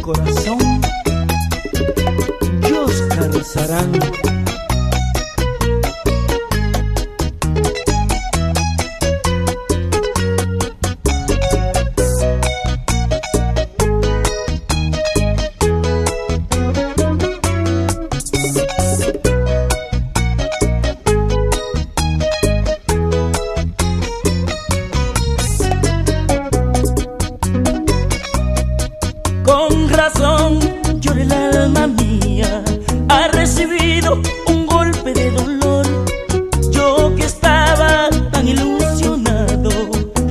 corazón, Yoscar Sarán. alma mía ha recibido un golpe de dolor. Yo que estaba tan ilusionado,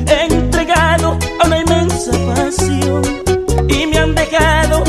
entregado a una inmensa pasión y me han dejado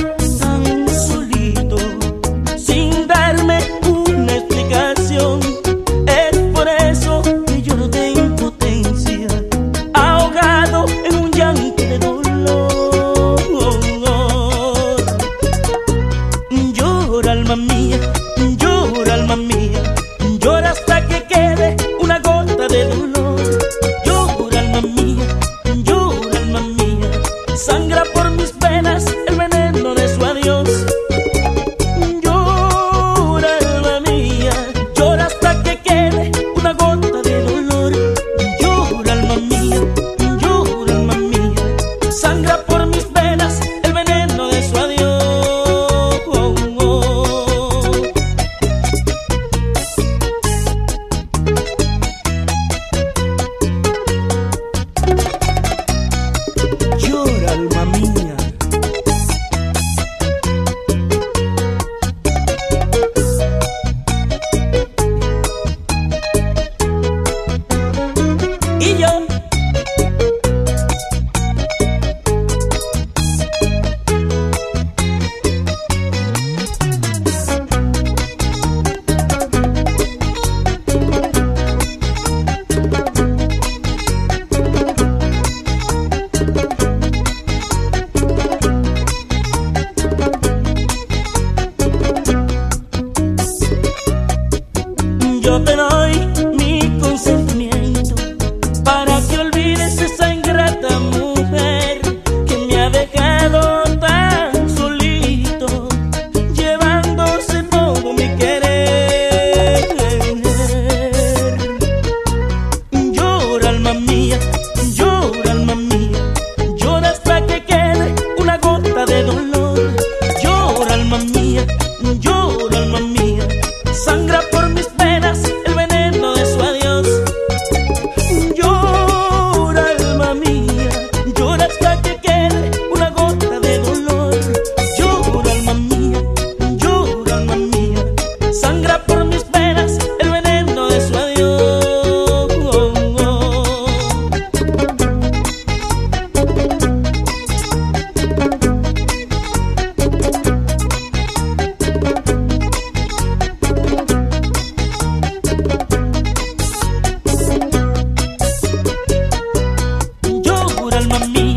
alma mía.